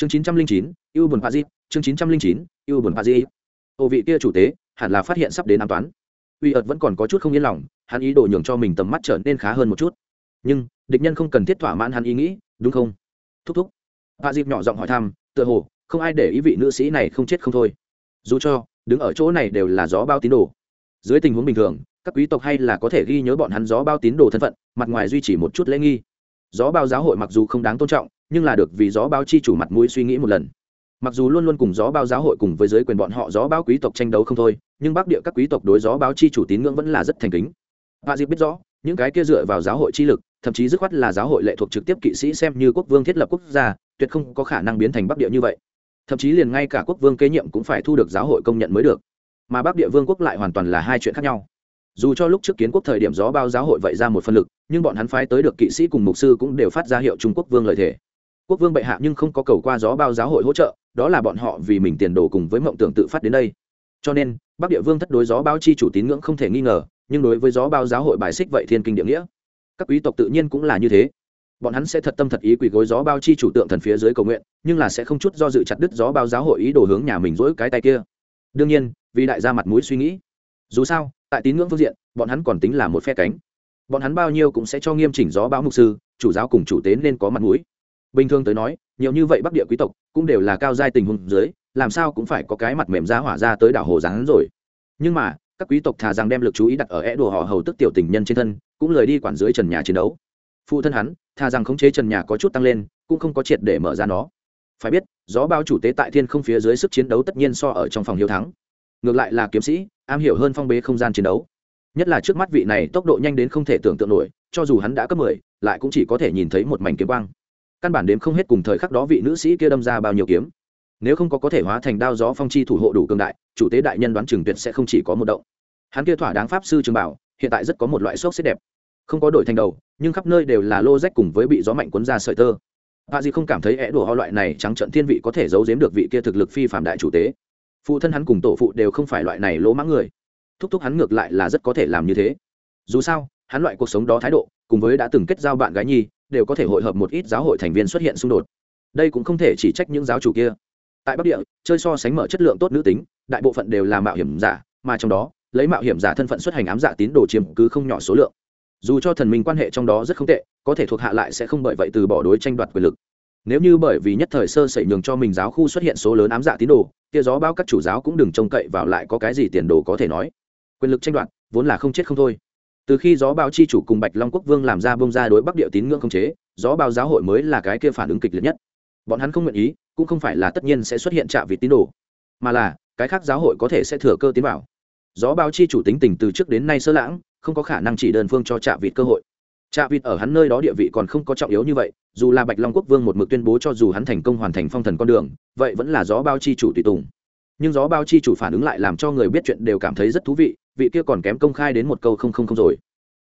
chương chín trăm linh chín yêu buồn pa di chương chín trăm linh chín yêu buồn pa di ô vị kia chủ tế, hẳn là phát hiện sắp đến an toán. Uy ợt vẫn còn có chút không yên lòng, hắn ý đồ nhường cho mình tầm mắt trở nên khá hơn một chút. Nhưng, địch nhân không cần thiết thỏa mãn hắn ý nghĩ, đúng không? Thúc thúc. Bà dịp nhỏ giọng hỏi thăm, tựa hồ, không ai để ý vị nữ sĩ này không chết không thôi. Dù cho, đứng ở chỗ này đều là gió bao tín đồ. Dưới tình huống bình thường, các quý tộc hay là có thể ghi nhớ bọn hắn gió bao tín đồ thân phận, mặt ngoài duy trì một chút lễ nghi. Gió bao giáo hội mặc dù không đáng tôn trọng nhưng là được vì gió báo chi chủ mặt mũi suy nghĩ một lần. Mặc dù luôn luôn cùng gió báo giáo hội cùng với giới quyền bọn họ gió báo quý tộc tranh đấu không thôi, nhưng bắc địa các quý tộc đối gió báo chi chủ tín ngưỡng vẫn là rất thành kính. Hạ diệp biết rõ, những cái kia dựa vào giáo hội chi lực, thậm chí dứt khoát là giáo hội lệ thuộc trực tiếp kỵ sĩ xem như quốc vương thiết lập quốc gia, tuyệt không có khả năng biến thành bắc địa như vậy. Thậm chí liền ngay cả quốc vương kế nhiệm cũng phải thu được giáo hội công nhận mới được. Mà bắc địa vương quốc lại hoàn toàn là hai chuyện khác nhau. Dù cho lúc trước kiến quốc thời điểm gió bao giáo hội vậy ra một phân lực, nhưng bọn hắn phái tới được kỵ sĩ cùng mục sư cũng đều phát ra hiệu trung quốc vương lợi thể quốc vương bệ hạ nhưng không có cầu qua gió bao giáo hội hỗ trợ, đó là bọn họ vì mình tiền đồ cùng với mộng tưởng tự phát đến đây. Cho nên, bắc địa vương thất đối gió bao chi chủ tín ngưỡng không thể nghi ngờ, nhưng đối với gió bao giáo hội bài xích vậy thiên kinh địa nghĩa. Các quý tộc tự nhiên cũng là như thế. Bọn hắn sẽ thật tâm thật ý quỳ gối gió bao chi chủ tượng thần phía dưới cầu nguyện, nhưng là sẽ không chút do dự chặt đứt gió bao giáo hội ý đồ hướng nhà mình dỗi cái tay kia. Đương nhiên, vì đại gia mặt mũi suy nghĩ. Dù sao, tại tín ngưỡng phương diện, bọn hắn còn tính là một phe cánh. Bọn hắn bao nhiêu cũng sẽ cho nghiêm chỉnh gió bao mục sư, chủ giáo cùng chủ tế nên có mặt mũi bình thường tới nói, nhiều như vậy bắc địa quý tộc cũng đều là cao giai tình huống dưới, làm sao cũng phải có cái mặt mềm ra hỏa ra tới đảo hồ rán rồi. Nhưng mà, các quý tộc thà rằng đem lực chú ý đặt ở é đùa họ hầu tức tiểu tình nhân trên thân, cũng lời đi quản dưới trần nhà chiến đấu. Phụ thân hắn, thà rằng khống chế trần nhà có chút tăng lên, cũng không có triệt để mở ra nó. Phải biết, gió bao chủ tế tại thiên không phía dưới sức chiến đấu tất nhiên so ở trong phòng hiếu thắng. Ngược lại là kiếm sĩ, am hiểu hơn phong bế không gian chiến đấu. Nhất là trước mắt vị này tốc độ nhanh đến không thể tưởng tượng nổi, cho dù hắn đã cấp mười, lại cũng chỉ có thể nhìn thấy một mảnh kiếm quang căn bản đếm không hết cùng thời khắc đó vị nữ sĩ kia đâm ra bao nhiêu kiếm. Nếu không có có thể hóa thành đao gió phong chi thủ hộ đủ cường đại, chủ tế đại nhân đoán chừng tuyệt sẽ không chỉ có một động. Hắn kia thỏa đáng pháp sư trường bảo, hiện tại rất có một loại sốc xếp đẹp. Không có đổi thành đầu, nhưng khắp nơi đều là lô rách cùng với bị gió mạnh cuốn ra sợi tơ. Bà gì không cảm thấy é đùa ho loại này trắng trận thiên vị có thể giấu giếm được vị kia thực lực phi phạm đại chủ tế. Phụ thân hắn cùng tổ phụ đều không phải loại này lỗ mãng người. Thúc thúc hắn ngược lại là rất có thể làm như thế. Dù sao, hắn loại cuộc sống đó thái độ, cùng với đã từng kết giao bạn gái nhi đều có thể hội hợp một ít giáo hội thành viên xuất hiện xung đột. Đây cũng không thể chỉ trách những giáo chủ kia. Tại bắc địa, chơi so sánh mở chất lượng tốt nữ tính, đại bộ phận đều là mạo hiểm giả, mà trong đó, lấy mạo hiểm giả thân phận xuất hành ám giả tín đồ chiếm cứ không nhỏ số lượng. Dù cho thần minh quan hệ trong đó rất không tệ, có thể thuộc hạ lại sẽ không bởi vậy từ bỏ đối tranh đoạt quyền lực. Nếu như bởi vì nhất thời sơ sẩy nhường cho mình giáo khu xuất hiện số lớn ám dạ tín đồ, kia gió bao các chủ giáo cũng đừng trông cậy vào lại có cái gì tiền đồ có thể nói. Quyền lực tranh đoạt, vốn là không chết không thôi từ khi gió báo chi chủ cùng bạch long quốc vương làm ra bông ra đối bắc địa tín ngưỡng không chế, gió báo giáo hội mới là cái kia phản ứng kịch liệt nhất. Bọn hắn không nguyện ý, cũng không phải là tất nhiên sẽ xuất hiện trạ vị tín đồ, mà là, cái khác giáo hội có thể sẽ thừa cơ tiến vào. Gió báo chi chủ tính tình từ trước đến nay sơ lãng, không có khả năng chỉ đơn phương cho trạ vịt cơ hội. Trạ vịt ở hắn nơi đó địa vị còn không có trọng yếu như vậy, dù là bạch long quốc vương một mực tuyên bố cho dù hắn thành công hoàn thành phong thần con đường, vậy vẫn là gió bao chi chủ tùy tùng. Nhưng gió bao chi chủ phản ứng lại làm cho người biết chuyện đều cảm thấy rất thú vị vị kia còn kém công khai đến một câu không không không rồi.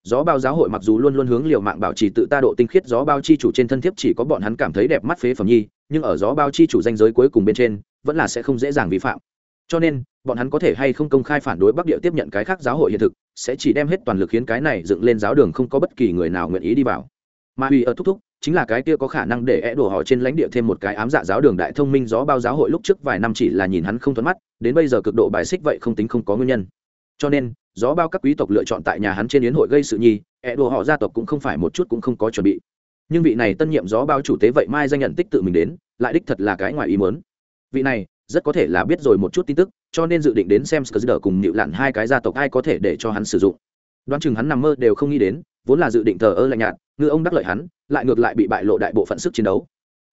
Gió bao giáo hội mặc dù luôn luôn hướng liều mạng bảo trì tự ta độ tinh khiết gió bao chi chủ trên thân thiếp chỉ có bọn hắn cảm thấy đẹp mắt phế phẩm nhi, nhưng ở gió bao chi chủ danh giới cuối cùng bên trên, vẫn là sẽ không dễ dàng vi phạm. Cho nên, bọn hắn có thể hay không công khai phản đối bắc địa tiếp nhận cái khác giáo hội hiện thực, sẽ chỉ đem hết toàn lực khiến cái này dựng lên giáo đường không có bất kỳ người nào nguyện ý đi vào. Mà uy ở thúc thúc, chính là cái kia có khả năng để é đổ họ trên lãnh địa thêm một cái ám dạ giáo đường đại thông minh gió bao giáo hội lúc trước vài năm chỉ là nhìn hắn không thuận mắt, đến bây giờ cực độ bài xích vậy không tính không có nguyên nhân cho nên, gió bao các quý tộc lựa chọn tại nhà hắn trên yến hội gây sự nhi ẹ đùa họ gia tộc cũng không phải một chút cũng không có chuẩn bị. Nhưng vị này tân nhiệm gió bao chủ tế vậy mai danh nhận tích tự mình đến, lại đích thật là cái ngoài ý mớn vị này, rất có thể là biết rồi một chút tin tức, cho nên dự định đến xem skr cùng nịu lặn hai cái gia tộc ai có thể để cho hắn sử dụng. Đoán chừng hắn nằm mơ đều không nghĩ đến, vốn là dự định thờ ơ lạnh nhạt, ngư ông đắc lợi hắn, lại ngược lại bị bại lộ đại bộ phận sức chiến đấu.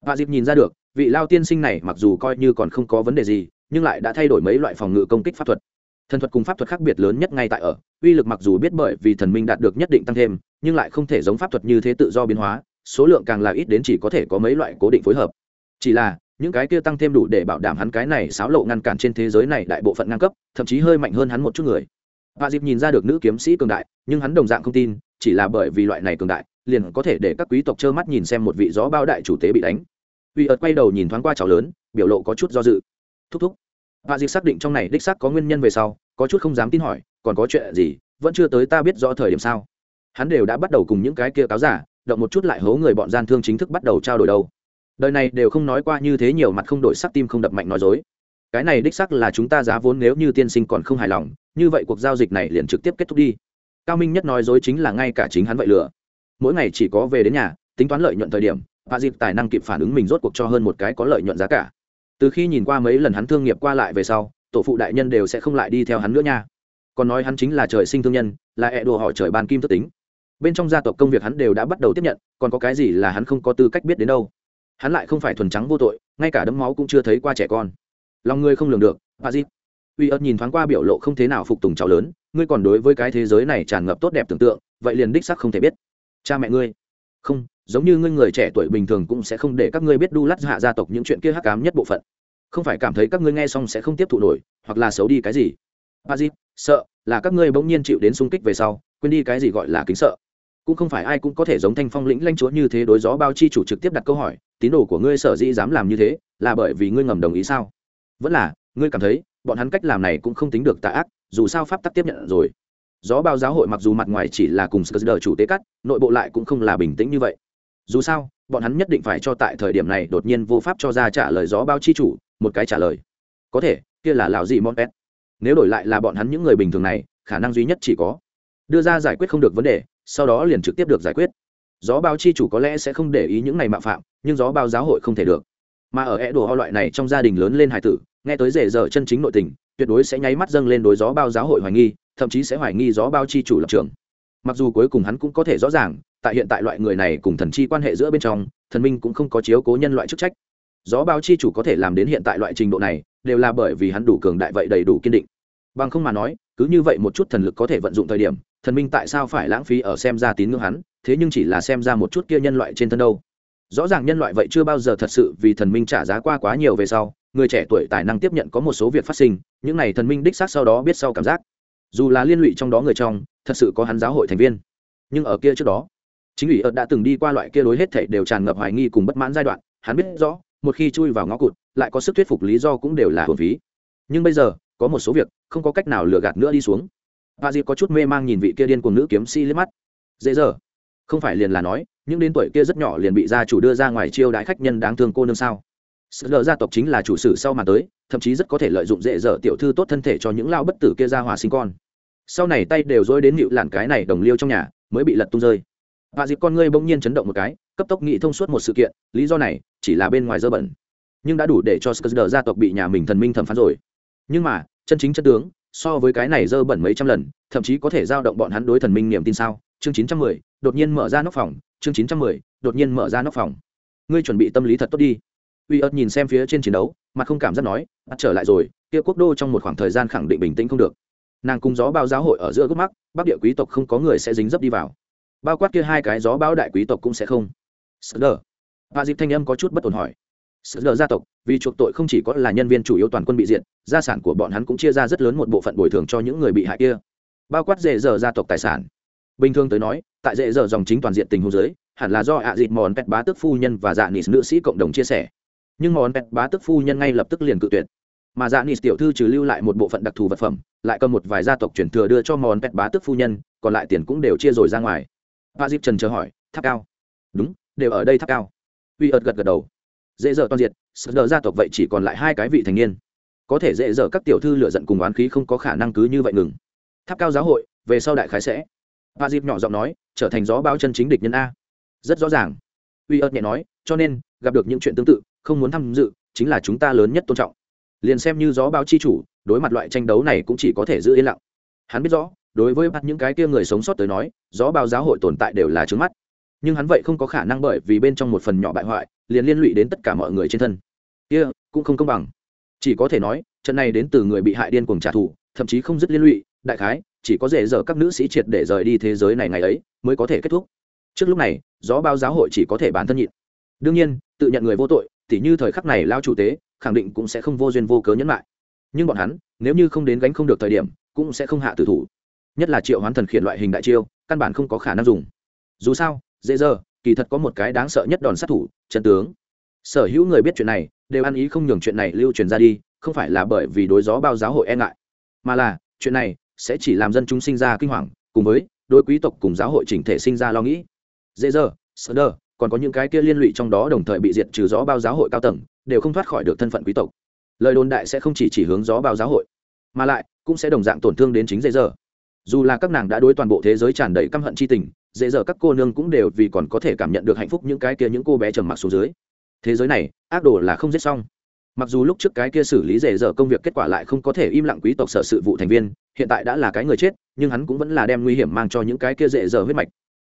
Và dịp nhìn ra được, vị lao tiên sinh này mặc dù coi như còn không có vấn đề gì, nhưng lại đã thay đổi mấy loại phòng ngự công kích pháp thuật thần thuật cùng pháp thuật khác biệt lớn nhất ngay tại ở, uy lực mặc dù biết bởi vì thần minh đạt được nhất định tăng thêm, nhưng lại không thể giống pháp thuật như thế tự do biến hóa, số lượng càng là ít đến chỉ có thể có mấy loại cố định phối hợp. Chỉ là, những cái kia tăng thêm đủ để bảo đảm hắn cái này xáo lộ ngăn cản trên thế giới này đại bộ phận ngang cấp, thậm chí hơi mạnh hơn hắn một chút người. Và dịp nhìn ra được nữ kiếm sĩ cường đại, nhưng hắn đồng dạng không tin, chỉ là bởi vì loại này cường đại, liền có thể để các quý tộc trơ mắt nhìn xem một vị gió bao đại chủ tế bị đánh. Uy ợt quay đầu nhìn thoáng qua cháu lớn, biểu lộ có chút do dự. Thúc thúc và dịp xác định trong này đích xác có nguyên nhân về sau, có chút không dám tin hỏi, còn có chuyện gì? Vẫn chưa tới ta biết rõ thời điểm sao? Hắn đều đã bắt đầu cùng những cái kia cáo giả, động một chút lại hố người bọn gian thương chính thức bắt đầu trao đổi đâu. Đời này đều không nói qua như thế nhiều mặt không đổi sắc tim không đập mạnh nói dối. Cái này đích sắc là chúng ta giá vốn nếu như tiên sinh còn không hài lòng, như vậy cuộc giao dịch này liền trực tiếp kết thúc đi. Cao minh nhất nói dối chính là ngay cả chính hắn vậy lừa. Mỗi ngày chỉ có về đến nhà, tính toán lợi nhuận thời điểm và dịp tài năng kịp phản ứng mình rốt cuộc cho hơn một cái có lợi nhuận giá cả từ khi nhìn qua mấy lần hắn thương nghiệp qua lại về sau tổ phụ đại nhân đều sẽ không lại đi theo hắn nữa nha. Còn nói hắn chính là trời sinh thương nhân là hẹ đùa họ trời ban kim thất tính. Bên trong gia tộc công việc hắn đều đã bắt đầu tiếp nhận còn có cái gì là hắn không có tư cách biết đến đâu. Hắn lại không phải thuần trắng vô tội ngay cả đấm máu cũng chưa thấy qua trẻ con. Lòng ngươi không lường được bà di, uy ớt nhìn thoáng qua biểu lộ không thế nào phục tùng cháu lớn ngươi còn đối với cái thế giới này tràn ngập tốt đẹp tưởng tượng vậy liền đích sắc không thể biết. Cha mẹ ngươi. Không giống như ngươi người trẻ tuổi bình thường cũng sẽ không để các ngươi biết đu lát hạ gia tộc những chuyện kia hắc cám nhất bộ phận. Không phải cảm thấy các ngươi nghe xong sẽ không tiếp thụ nổi, hoặc là xấu đi cái gì. Ba dịp sợ là các ngươi bỗng nhiên chịu đến xung kích về sau, quên đi cái gì gọi là kính sợ. Cũng không phải ai cũng có thể giống thanh phong lĩnh lanh chúa như thế đối gió bao chi chủ trực tiếp đặt câu hỏi, tín đồ của ngươi sở dĩ dám làm như thế, là bởi vì ngươi ngầm đồng ý sao? Vẫn là, ngươi cảm thấy, bọn hắn cách làm này cũng không tính được tà ác, dù sao pháp tắc tiếp nhận rồi. Gió bao giáo hội mặc dù mặt ngoài chỉ là cùng sờ chủ tế cắt, nội bộ lại cũng không là bình tĩnh như vậy dù sao, bọn hắn nhất định phải cho tại thời điểm này đột nhiên vô pháp cho ra trả lời gió bao chi chủ, một cái trả lời. Có thể, kia là lào gì món pet. Nếu đổi lại là bọn hắn những người bình thường này, khả năng duy nhất chỉ có đưa ra giải quyết không được vấn đề, sau đó liền trực tiếp được giải quyết. Gió bao chi chủ có lẽ sẽ không để ý những này mạo phạm, nhưng gió bao giáo hội không thể được. Mà ở é đồ ho loại này trong gia đình lớn lên hải tử, nghe tới rể giờ chân chính nội tình, tuyệt đối sẽ nháy mắt dâng lên đối gió bao giáo hội hoài nghi, thậm chí sẽ hoài nghi gió bao chi chủ lập trường mặc dù cuối cùng hắn cũng có thể rõ ràng, tại hiện tại loại người này cùng thần chi quan hệ giữa bên trong, thần minh cũng không có chiếu cố nhân loại chức trách. Gió báo chi chủ có thể làm đến hiện tại loại trình độ này, đều là bởi vì hắn đủ cường đại vậy đầy đủ kiên định. Bằng không mà nói, cứ như vậy một chút thần lực có thể vận dụng thời điểm, thần minh tại sao phải lãng phí ở xem ra tín ngưỡng hắn, thế nhưng chỉ là xem ra một chút kia nhân loại trên thân đâu. Rõ ràng nhân loại vậy chưa bao giờ thật sự vì thần minh trả giá qua quá nhiều về sau, người trẻ tuổi tài năng tiếp nhận có một số việc phát sinh, những này thần minh đích xác sau đó biết sau cảm giác dù là liên lụy trong đó người trong, thật sự có hắn giáo hội thành viên. Nhưng ở kia trước đó, chính ủy ợt đã từng đi qua loại kia đối hết thảy đều tràn ngập hoài nghi cùng bất mãn giai đoạn, hắn biết rõ, một khi chui vào ngõ cụt, lại có sức thuyết phục lý do cũng đều là hồn phí. Nhưng bây giờ, có một số việc, không có cách nào lừa gạt nữa đi xuống. Và dịp có chút mê mang nhìn vị kia điên cùng nữ kiếm si liếc mắt. Dễ giờ không phải liền là nói, những đến tuổi kia rất nhỏ liền bị gia chủ đưa ra ngoài chiêu đãi khách nhân đáng thương cô nương sao? Sự lờ gia tộc chính là chủ sử sau mà tới, thậm chí rất có thể lợi dụng dễ dở tiểu thư tốt thân thể cho những lao bất tử kia ra hòa sinh con. Sau này tay đều dối đến nịu làn cái này đồng liêu trong nhà, mới bị lật tung rơi. Và dịp con ngươi bỗng nhiên chấn động một cái, cấp tốc nghĩ thông suốt một sự kiện, lý do này chỉ là bên ngoài dơ bẩn. Nhưng đã đủ để cho sờ gia tộc bị nhà mình thần minh thẩm phán rồi. Nhưng mà, chân chính chân tướng, so với cái này dơ bẩn mấy trăm lần, thậm chí có thể giao động bọn hắn đối thần minh niềm tin sao? Chương chín trăm mười, đột nhiên mở ra nóc phòng, chương chín trăm mười, đột nhiên mở ra nóc phòng. Ngươi chuẩn bị tâm lý thật tốt đi uy ớt nhìn xem phía trên chiến đấu mà không cảm giác nói, bắt trở lại rồi, kia quốc đô trong một khoảng thời gian khẳng định bình tĩnh không được. Nàng cùng gió bao giáo hội ở giữa gốc mắc bắc địa quý tộc không có người sẽ dính dấp đi vào. Bao quát kia hai cái gió bao đại quý tộc cũng sẽ không. Sợ đờ. Và dịp thanh âm có chút bất ổn hỏi. Sợ đờ gia tộc, vì chuộc tội không chỉ có là nhân viên chủ yếu toàn quân bị diện gia sản của bọn hắn cũng chia ra rất lớn một bộ phận bồi thường cho những người bị hại kia. Bao quát dễ dở gia tộc tài sản. Bình thường tới nói, tại dễ dở dòng chính toàn diện tình huống giới hẳn là do ạ à mòn pet bá tức phu nhân và dạ nịt nữ sĩ cộng đồng chia sẻ nhưng món pet bá tức phu nhân ngay lập tức liền cự tuyệt. Mà dạ nis tiểu thư trừ lưu lại một bộ phận đặc thù vật phẩm, lại cầm một vài gia tộc chuyển thừa đưa cho món pet bá tức phu nhân, còn lại tiền cũng đều chia rồi ra ngoài. Pa dịp trần chờ hỏi, tháp cao? Đúng, đều ở đây tháp cao. Uy ợt gật gật đầu. Dễ dở toàn diện sợ đỡ gia tộc vậy chỉ còn lại hai cái vị thành niên. Có thể dễ dở các tiểu thư lựa giận cùng oán khí không có khả năng cứ như vậy ngừng. Tháp cao giáo hội, về sau đại khái sẽ. Pa dịp nhỏ giọng nói, trở thành gió bao chân chính địch nhân a. Rất rõ ràng. Uy ợt nhẹ nói, cho nên, gặp được những chuyện tương tự không muốn tham dự chính là chúng ta lớn nhất tôn trọng. Liền xem như gió báo chi chủ đối mặt loại tranh đấu này cũng chỉ có thể giữ yên lặng. Hắn biết rõ đối với bắt những cái kia người sống sót tới nói gió báo giáo hội tồn tại đều là trướng mắt. Nhưng hắn vậy không có khả năng bởi vì bên trong một phần nhỏ bại hoại liền liên lụy đến tất cả mọi người trên thân. Kia、yeah, cũng không công bằng. Chỉ có thể nói trận này đến từ người bị hại điên cuồng trả thù thậm chí không dứt liên lụy đại khái chỉ có dễ dở các nữ sĩ triệt để rời đi thế giới này ngày ấy mới có thể kết thúc. Trước lúc này gió bao giáo hội chỉ có thể bản thân nhịn. Đương nhiên tự nhận người vô tội tỉ như thời khắc này lao chủ tế khẳng định cũng sẽ không vô duyên vô cớ nhẫn lại. Nhưng bọn hắn, nếu như không đến gánh không được thời điểm, cũng sẽ không hạ tử thủ. Nhất là triệu hoán thần khiển loại hình đại chiêu, căn bản không có khả năng dùng. Dù sao, dễ dơ kỳ thật có một cái đáng sợ nhất đòn sát thủ trận tướng. Sở hữu người biết chuyện này, đều ăn ý không nhường chuyện này lưu truyền ra đi, không phải là bởi vì đối gió bao giáo hội e ngại, mà là chuyện này sẽ chỉ làm dân chúng sinh ra kinh hoàng, cùng với đối quý tộc cùng giáo hội chỉnh thể sinh ra lo nghĩ. Dễ dơ sơ đơ còn có những cái kia liên lụy trong đó đồng thời bị diệt trừ gió bao giáo hội cao tầng, đều không thoát khỏi được thân phận quý tộc. Lời đồn đại sẽ không chỉ chỉ hướng gió bao giáo hội, mà lại cũng sẽ đồng dạng tổn thương đến chính dễ dở. Dù là các nàng đã đối toàn bộ thế giới tràn đầy căm hận c h i tình, dễ dở các cô nương cũng đều vì còn có thể cảm nhận được hạnh phúc những cái kia những cô bé trầm mặc xuống dưới. Thế giới này, ác đồ là không giết xong. Mặc dù lúc trước cái kia xử lý dễ dở công việc kết quả lại không có thể im lặng quý tộc sở sự vụ thành viên, hiện tại đã là cái người chết, nhưng hắn cũng vẫn là đem nguy hiểm mang cho những cái kia dễ dở huyết mạch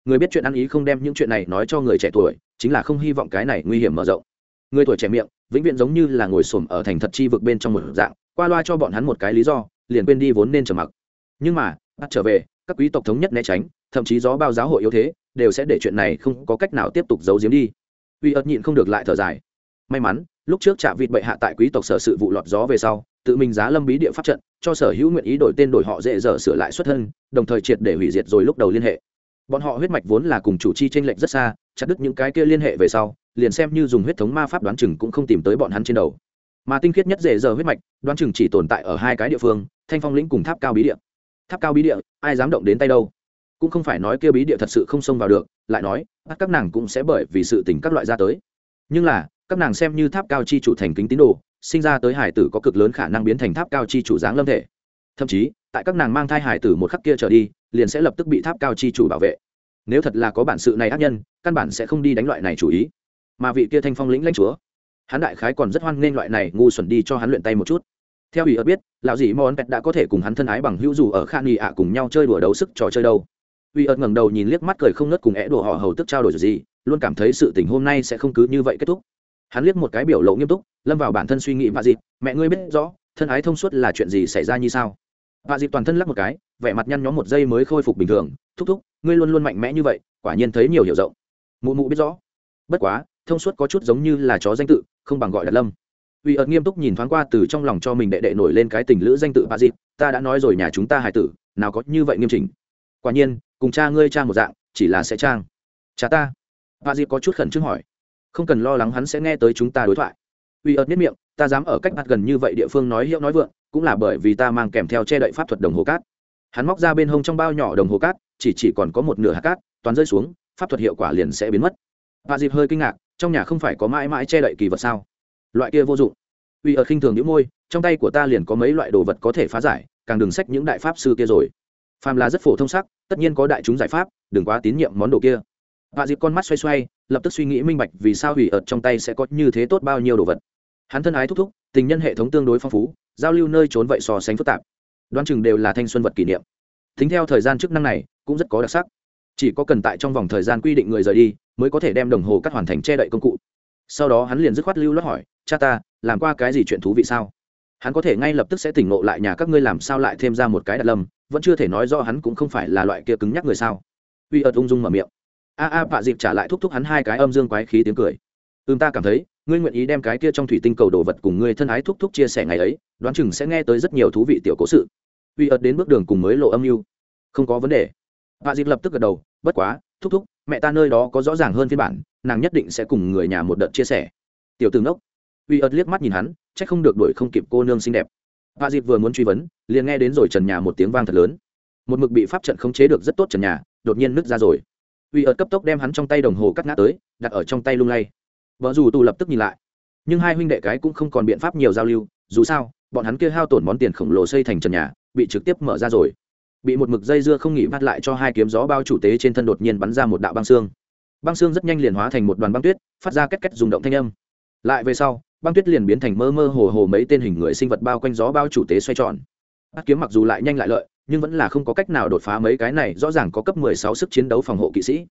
người biết chuyện ăn ý không đem những chuyện này nói cho người trẻ tuổi, chính là không hy vọng cái này nguy hiểm mở rộng. Người tuổi trẻ miệng, vĩnh viễn giống như là ngồi xổm ở thành thật chi vực bên trong một dạng, qua loa cho bọn hắn một cái lý do, liền quên đi vốn nên trầm mặc. Nhưng mà, bắt trở về, các quý tộc thống nhất né tránh, thậm chí gió bao giáo hội yếu thế, đều sẽ để chuyện này không có cách nào tiếp tục giấu giếm đi. Uy ớt nhịn không được lại thở dài. May mắn, lúc trước trạ vịt bệ hạ tại quý tộc sở sự vụ lọt gió về sau, tự mình giá lâm bí địa pháp trận, cho sở hữu nguyện ý đổi tên đổi họ dễ dở sửa lại xuất thân, đồng thời triệt để hủy diệt rồi lúc đầu liên hệ bọn họ huyết mạch vốn là cùng chủ chi tranh lệch rất xa, chặt đứt những cái kia liên hệ về sau, liền xem như dùng huyết thống ma pháp đoán chừng cũng không tìm tới bọn hắn trên đầu. Mà tinh khiết nhất dễ giờ huyết mạch, đoán chừng chỉ tồn tại ở hai cái địa phương, thanh phong lĩnh cùng tháp cao bí địa. Tháp cao bí địa, ai dám động đến tay đâu? Cũng không phải nói kia bí địa thật sự không xông vào được, lại nói các nàng cũng sẽ bởi vì sự tình các loại ra tới. Nhưng là, các nàng xem như tháp cao chi chủ thành kính tín đồ, sinh ra tới hải tử có cực lớn khả năng biến thành tháp cao chi chủ dáng lâm thể. Thậm chí, tại các nàng mang thai hải tử một khắc kia trở đi liền sẽ lập tức bị tháp cao chi chủ bảo vệ. Nếu thật là có bản sự này ác nhân, căn bản sẽ không đi đánh loại này chủ ý. Mà vị kia thanh phong lĩnh lãnh chúa, hắn đại khái còn rất hoan nghênh loại này ngu xuẩn đi cho hắn luyện tay một chút. Theo ủy ớt biết, lão dì mòn pet đã có thể cùng hắn thân ái bằng hữu dù ở khan nghị ạ cùng nhau chơi đùa đấu sức trò chơi đâu. Ủy ớt ngẩng đầu nhìn liếc mắt cười không nớt cùng é đùa họ hầu tức trao đổi gì, luôn cảm thấy sự tình hôm nay sẽ không cứ như vậy kết thúc. Hắn liếc một cái biểu lộ nghiêm túc, lâm vào bản thân suy nghĩ và dịp, mẹ ngươi biết rõ, thân ái thông suốt là chuyện gì xảy ra như sao? Và dịp toàn thân lắc một cái vẻ mặt nhăn nhó một giây mới khôi phục bình thường, thúc thúc, ngươi luôn luôn mạnh mẽ như vậy, quả nhiên thấy nhiều hiểu rộng. Mụ mụ biết rõ. Bất quá, thông suốt có chút giống như là chó danh tự, không bằng gọi là lâm. Uy ợt nghiêm túc nhìn thoáng qua từ trong lòng cho mình đệ đệ nổi lên cái tình lữ danh tự bà dịp, ta đã nói rồi nhà chúng ta hài tử, nào có như vậy nghiêm chỉnh. Quả nhiên, cùng cha ngươi cha một dạng, chỉ là sẽ trang. Cha ta? Bà dịp có chút khẩn trương hỏi. Không cần lo lắng hắn sẽ nghe tới chúng ta đối thoại. Uy ợt biết miệng, ta dám ở cách mặt gần như vậy địa phương nói hiệu nói vượng, cũng là bởi vì ta mang kèm theo che đậy pháp thuật đồng hồ cát hắn móc ra bên hông trong bao nhỏ đồng hồ cát, chỉ chỉ còn có một nửa hạt cát, toàn rơi xuống, pháp thuật hiệu quả liền sẽ biến mất. Bà dịp hơi kinh ngạc, trong nhà không phải có mãi mãi che đậy kỳ vật sao? Loại kia vô dụng. Uy ở khinh thường những môi, trong tay của ta liền có mấy loại đồ vật có thể phá giải, càng đừng sách những đại pháp sư kia rồi. Phàm là rất phổ thông sắc, tất nhiên có đại chúng giải pháp, đừng quá tín nhiệm món đồ kia. Và dịp con mắt xoay xoay, lập tức suy nghĩ minh bạch vì sao hủy ợt trong tay sẽ có như thế tốt bao nhiêu đồ vật. Hắn thân ái thúc thúc, tình nhân hệ thống tương đối phong phú, giao lưu nơi trốn vậy so sánh phức tạp đoán chừng đều là thanh xuân vật kỷ niệm. Tính theo thời gian chức năng này, cũng rất có đặc sắc. Chỉ có cần tại trong vòng thời gian quy định người rời đi, mới có thể đem đồng hồ cắt hoàn thành che đậy công cụ. Sau đó hắn liền dứt khoát lưu lót hỏi, cha ta, làm qua cái gì chuyện thú vị sao? Hắn có thể ngay lập tức sẽ tỉnh ngộ lại nhà các ngươi làm sao lại thêm ra một cái đặt lâm vẫn chưa thể nói do hắn cũng không phải là loại kia cứng nhắc người sao. Uy ợt ung dung mở miệng. A a bạ dịp trả lại thúc thúc hắn hai cái âm dương quái khí tiếng cười. Ừm, ta cảm thấy, ngươi nguyện ý đem cái kia trong thủy tinh cầu đồ vật cùng ngươi thân ái thúc thúc chia sẻ ngày ấy, đoán chừng sẽ nghe tới rất nhiều thú vị tiểu cố sự uy ợt đến bước đường cùng mới lộ âm mưu. Không có vấn đề. Vạ dịp lập tức gật đầu, bất quá, thúc thúc, mẹ ta nơi đó có rõ ràng hơn phiên bản, nàng nhất định sẽ cùng người nhà một đợt chia sẻ. Tiểu tướng ốc uy ợt liếc mắt nhìn hắn c h ắ c không được đuổi không kịp cô nương xinh đẹp. Bà dịp vừa muốn truy vấn, liền nghe đến rồi trần nhà một tiếng vang thật lớn. Một mực bị pháp trận khống chế được rất tốt trần nhà, đột nhiên nứt ra rồi. Uy ợt cấp tốc đem hắn trong tay đồng hồ cắt ngã tới, đặt ở trong tay lung lay. Vợ dù tù lập tức nhìn lại. Nhưng hai huynh đệ cái cũng không còn biện pháp nhiều giao lưu, dù sao, bọn hắn kia hao tổn món tiền khổng lồ xây thành trần nhà bị trực tiếp mở ra rồi. Bị một mực dây dưa không nghỉ bắt lại cho hai kiếm gió bao chủ tế trên thân đột nhiên bắn ra một đạo băng xương. Băng xương rất nhanh liền hóa thành một đoàn băng tuyết, phát ra két két rung động thanh âm. Lại về sau, băng tuyết liền biến thành mơ mơ hồ hồ mấy tên hình người sinh vật bao quanh gió bao chủ tế xoay tròn. Bắt kiếm mặc dù lại nhanh lại lợi, nhưng vẫn là không có cách nào đột phá mấy cái này, rõ ràng có cấp mười sáu sức chiến đấu phòng hộ kỵ sĩ.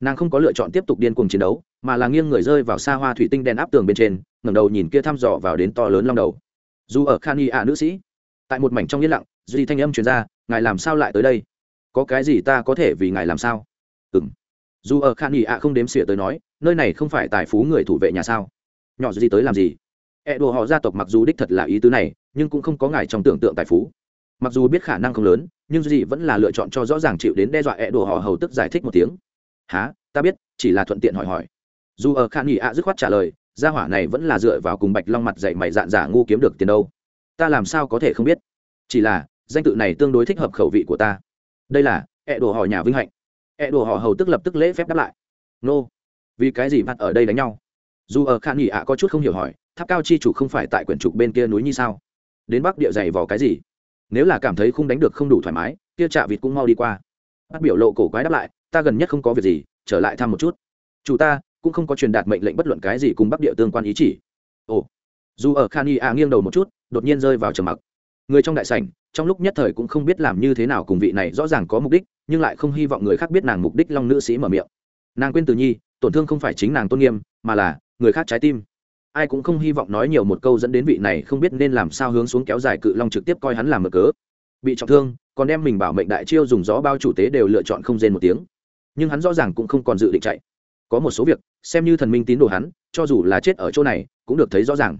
Nàng không có lựa chọn tiếp tục điên cuồng chiến đấu, mà là nghiêng người rơi vào xa hoa thủy tinh đèn áp tường bên trên, ngẩng đầu nhìn kia thăm dò vào đến to lớn long đầu. Dù ở khan y ạ nữ sĩ, tại một mảnh trong yên lặng duy thanh âm truyền ra, ngài làm sao lại tới đây? Có cái gì ta có thể vì ngài làm sao? Ừ m dù ở khan y ạ không đếm xỉa tới nói, nơi này không phải tài phú người thủ vệ nhà sao? Nhỏ gì tới làm gì? E đồ họ gia tộc mặc dù đích thật là ý tứ này, nhưng cũng không có ngài trong tưởng tượng tài phú. Mặc dù biết khả năng không lớn, nhưng gì vẫn là lựa chọn cho rõ ràng chịu đến đe dọa E đồ họ hầu tức giải thích một tiếng. Há ta biết, chỉ là thuận tiện hỏi hỏi. Dù ở khan nghị ạ dứt khoát trả lời, gia hỏa này vẫn là dựa vào cùng bạch long mặt dạy mày dạn giả ngu kiếm được tiền đâu? Ta làm sao có thể không biết? Chỉ là danh tự này tương đối thích hợp khẩu vị của ta. Đây là, ẹ đồ họ nhà vinh hạnh. Ẹ đồ họ hầu tức lập tức lễ phép đáp lại. Nô, vì cái gì mặt ở đây đánh nhau? Dù ở khan nghỉ ạ có chút không hiểu hỏi, tháp cao chi chủ không phải tại quyển trục bên kia núi như sao? Đến bắc địa dày vò cái gì? Nếu là cảm thấy không đánh được không đủ thoải mái, kia chạ vịt cũng mau đi qua. Bắt biểu lộ cổ quái đáp lại, ta gần nhất không có việc gì, trở lại thăm một chút. Chủ ta, cũng không có truyền đạt mệnh lệnh bất luận cái gì cùng bắc địa tương quan ý chỉ. Ồ. Dù ở khan y a nghiêng đầu một chút, đột nhiên rơi vào trầm mặc người trong đại sảnh, trong lúc nhất thời cũng không biết làm như thế nào cùng vị này rõ ràng có mục đích, nhưng lại không hy vọng người khác biết nàng mục đích long nữ sĩ mở miệng. Nàng quên từ nhi, tổn thương không phải chính nàng tôn nghiêm, mà là người khác trái tim. Ai cũng không hy vọng nói nhiều một câu dẫn đến vị này không biết nên làm sao hướng xuống kéo dài cự long trực tiếp coi hắn làm mở cớ. Bị trọng thương, còn đem mình bảo mệnh đại chiêu dùng gió bao chủ tế đều lựa chọn không rên một tiếng. Nhưng hắn rõ ràng cũng không còn dự định chạy. Có một số việc, xem như thần minh tín đồ hắn, cho dù là chết ở chỗ này, cũng được thấy rõ ràng.